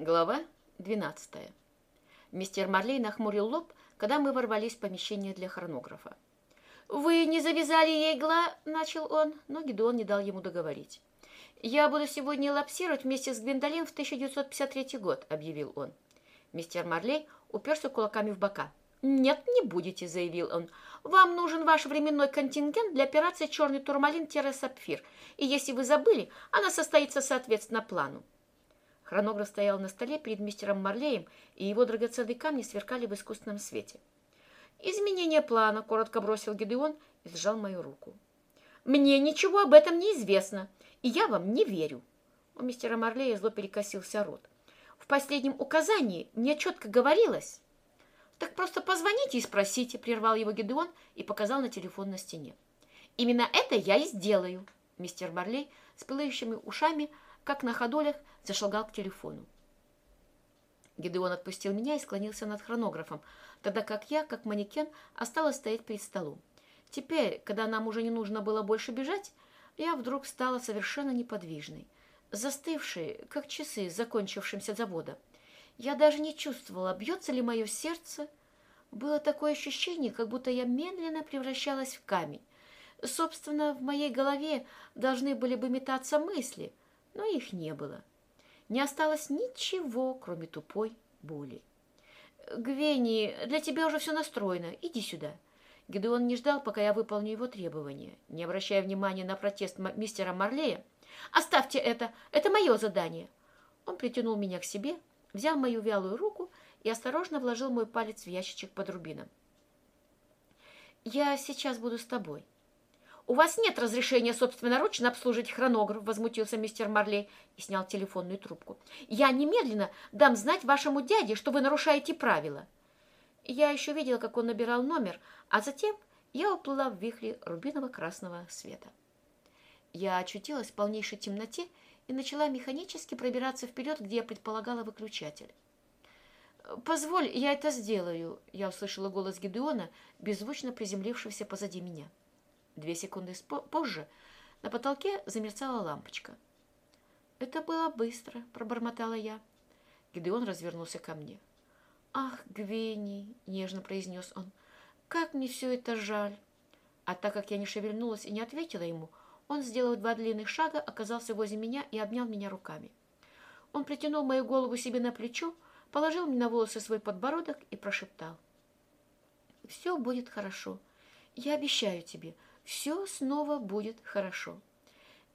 Глава 12. Мистер Марлей нахмурил лоб, когда мы ворвались в помещение для хронографа. «Вы не завязали ей гла...» — начал он, но Гидеон не дал ему договорить. «Я буду сегодня лапсировать вместе с Гвиндолин в 1953 год», — объявил он. Мистер Марлей уперся кулаками в бока. «Нет, не будете», — заявил он. «Вам нужен ваш временной контингент для операции «Черный турмалин-сапфир», и если вы забыли, она состоится соответственно плану». Хронограф стоял на столе перед мистером Марлеем, и его драгоценные камни сверкали в искусственном свете. «Изменение плана», — коротко бросил Гедеон и сжал мою руку. «Мне ничего об этом не известно, и я вам не верю». У мистера Марлея зло перекосился рот. «В последнем указании мне четко говорилось...» «Так просто позвоните и спросите», — прервал его Гедеон и показал на телефон на стене. «Именно это я и сделаю», — мистер Марлей с пылающими ушами — как на ходолях зашагал к телефону. Гедеон отпустил меня и склонился над хронографом, тогда как я, как манекен, осталась стоять перед столом. Теперь, когда нам уже не нужно было больше бежать, я вдруг стала совершенно неподвижной, застывшей, как часы закончившимся завода. Я даже не чувствовала, бьется ли мое сердце. Было такое ощущение, как будто я медленно превращалась в камень. Собственно, в моей голове должны были бы метаться мысли — но их не было. Не осталось ничего, кроме тупой боли. «Гвенни, для тебя уже все настроено. Иди сюда». Гедеон не ждал, пока я выполню его требования. Не обращая внимания на протест мистера Марлея, «Оставьте это! Это мое задание!» Он притянул меня к себе, взял мою вялую руку и осторожно вложил мой палец в ящичек под рубином. «Я сейчас буду с тобой». «У вас нет разрешения собственноручно обслужить хронограф», возмутился мистер Марлей и снял телефонную трубку. «Я немедленно дам знать вашему дяде, что вы нарушаете правила». Я еще видела, как он набирал номер, а затем я уплыла в вихре рубиново-красного света. Я очутилась в полнейшей темноте и начала механически пробираться вперед, где я предполагала выключатель. «Позволь, я это сделаю», — я услышала голос Гедеона, беззвучно приземлившегося позади меня. Две секунды позже на потолке замерцала лампочка. «Это было быстро», — пробормотала я. Гидеон развернулся ко мне. «Ах, Гвени!» — нежно произнес он. «Как мне все это жаль!» А так как я не шевельнулась и не ответила ему, он, сделав два длинных шага, оказался возле меня и обнял меня руками. Он притянул мою голову себе на плечо, положил мне на волосы свой подбородок и прошептал. «Все будет хорошо. Я обещаю тебе, все снова будет хорошо.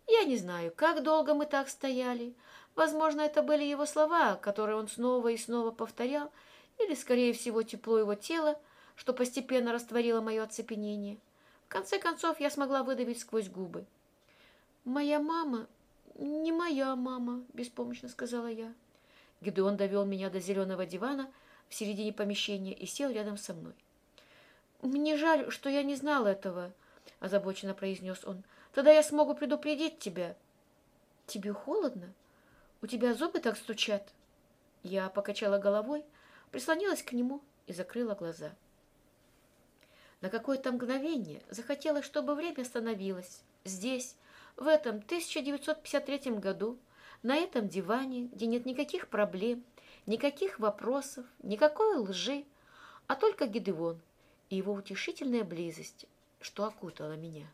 Я не знаю, как долго мы так стояли. Возможно, это были его слова, которые он снова и снова повторял, или, скорее всего, тепло его тела, что постепенно растворило мое оцепенение. В конце концов, я смогла выдавить сквозь губы. «Моя мама не моя мама», — беспомощно сказала я. Гедеон довел меня до зеленого дивана в середине помещения и сел рядом со мной. «Мне жаль, что я не знал этого», — озабоченно произнес он. «Тогда я смогу предупредить тебя». «Тебе холодно? У тебя зубы так стучат?» Я покачала головой, прислонилась к нему и закрыла глаза. На какое-то мгновение захотелось, чтобы время остановилось. Здесь, в этом 1953 году, на этом диване, где нет никаких проблем, никаких вопросов, никакой лжи, а только Гидеон и его утешительная близость, что окутала меня.